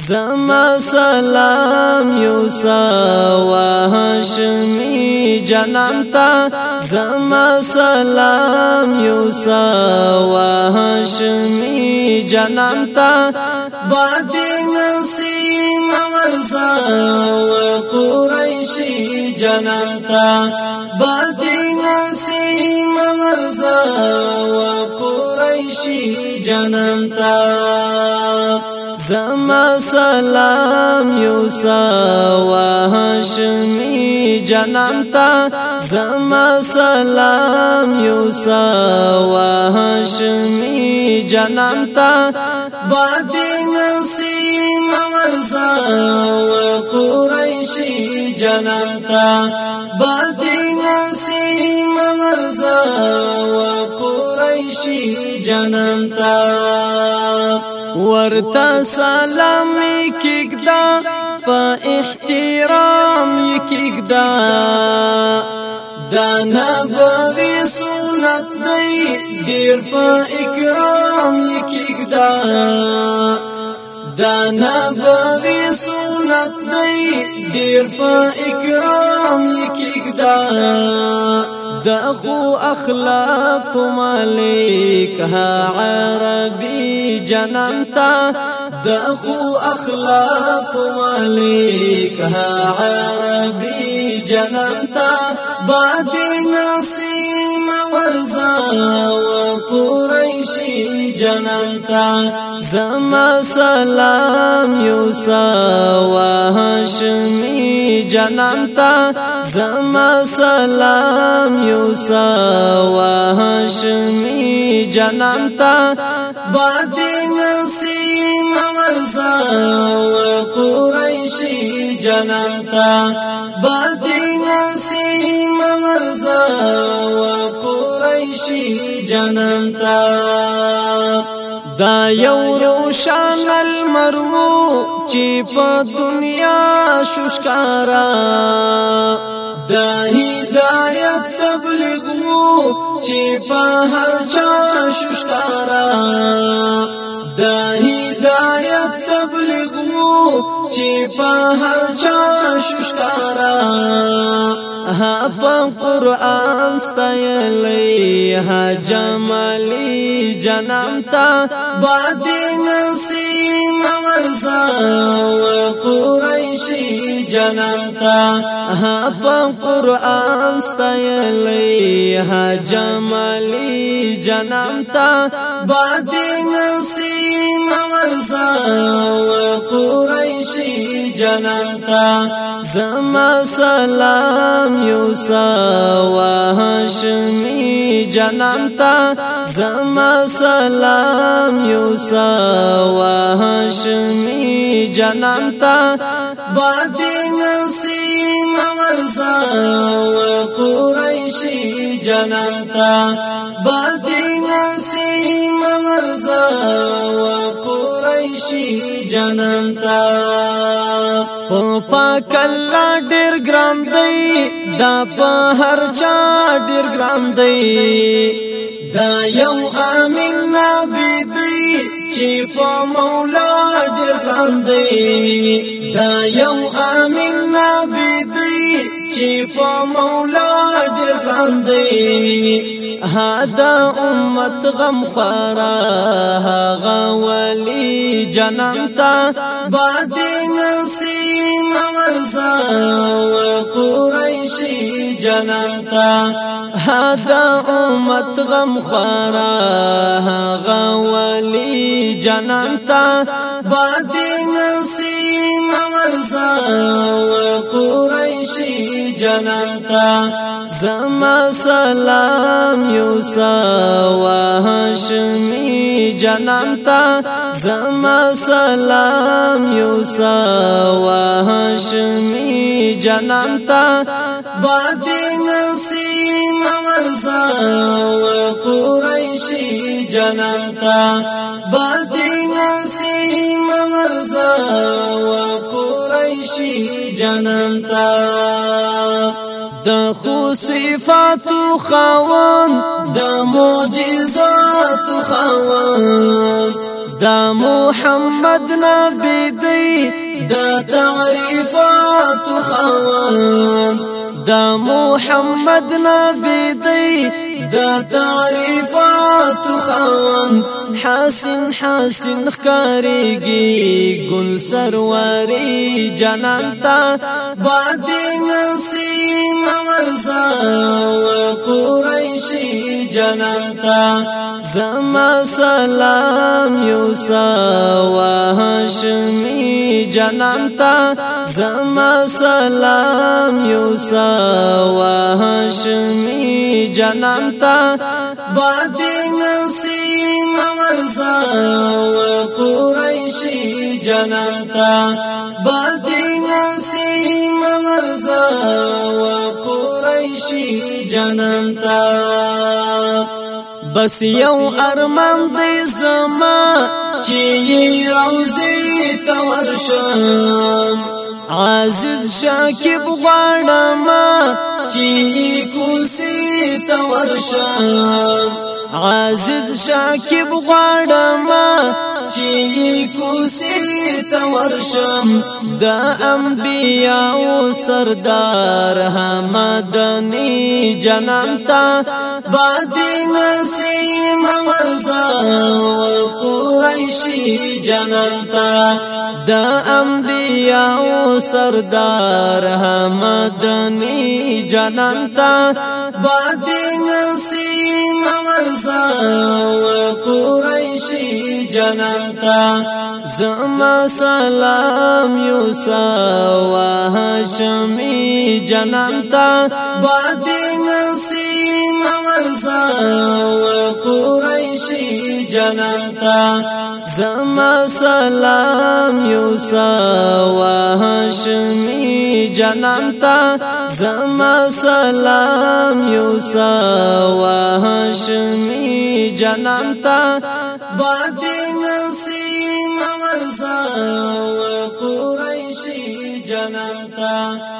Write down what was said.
زما سلام یوسا وحشمی جنان تا زما سلام یوسا وحشمی جنان تا بادی نسیم ورزا وقریشی جنان تا بادی نسیم ورزا وقریشی جنان تا زما سلام یو سوا هاشمی جنان تا زما سلام یو سوا هاشمی جنان تا بادی نسیم ورزا و قریشی جنان تا بادی نسیم ورزا و قریشی جنان تا ورته سلام کېږدا په احترام کېږدا دا نبوي سنت دی ډیر په اکرام کېږدا دا نبوي سنت دی ډیر په اکرام کېږدا دأخو أخلاق مالك ها عربي جننتا دأخو أخلاق مالك ها عربي جننتا بعدي نصيم ورزا وقريشي جننتا زما سلام يوسا وهاشمي جننتا زما سلام سوا هاشمی جنان تا بادی نسیم ورزا و قریشی جنان تا بادی نسیم ورزا و قریشی جنان تا دا یو روشان المرو چې په دنیا شوشکارا دا چې په هر چا شوشکارا د هدایت تبلیغ وو چې په هر چا شوشکارا ها په قران ستایلې ها جمالي جنم تا باد نصیب ورزا قریشی جنتا په قران ستایلی ها جمالی جنتا بادین سی ورزا قریشی جنتا زما سلام یوسا وهشمی جنتا زما سلام یوسا وهشمی جنتا باندې نسیم ورزا قریشی جنتا باندې نسیم ورزا شي جنم تا په پاک الله ډیر ګران دی دا په هر چا ډیر ګران دی دا یو امین نبی دی چې په مولا ډیر ګران دی دا یو امین نبی دی چې په مولا دې باندې هدا امت غم خورا هغه ولي جنان ته باندې نسیم ورزا قريشي جنان ته هدا امت غم خورا هغه ولي جنان ته نسیم قریشی جنان تا زما سلام یوسا وهشمی جنان تا زما سلام یوسا وهشمی جنان تا باد نسیم ورزا قریشی جنان تا باد نسیم ورزا شي جنم تا د خو صفات خوان د معجزات خوان د محمد نبی دی د تعریفات خوان د محمد نبی دی د تعریفات خوان حسن حسن خاريږي ګل سرواري جنان تا باد نسیم ورزا قريشي جنان تا زما سلام يوسا وهاشمي جنان تا زما سلام يوسا وهاشمي جنان تا بادی نسیم ورزا و قریشی جنان تا بادی نسیم ورزا و قریشی جنان تا بس یو ارمان دی زما چې روزي تورشم عزیز شاکب غواړم چې کوسی ته ورشم عزیز شاکب غواړم چې کوسی ته ورشم د انبیا او سردار همدني جنان ته باندې نسیم ورزا قریشی جنان ته د انبیا او سردار حمدنی جانان تا باد نسیم ورزا و قریشی جانان تا زما سلام یوسا و هاشمی جانان تا باد نسیم ورزا و قریشی جنم تا زما سلام یوسا وحشمی جنم تا زما سلام یوسا وحشمی جنم تا باد نسیم ورزا وقریشی جنم تا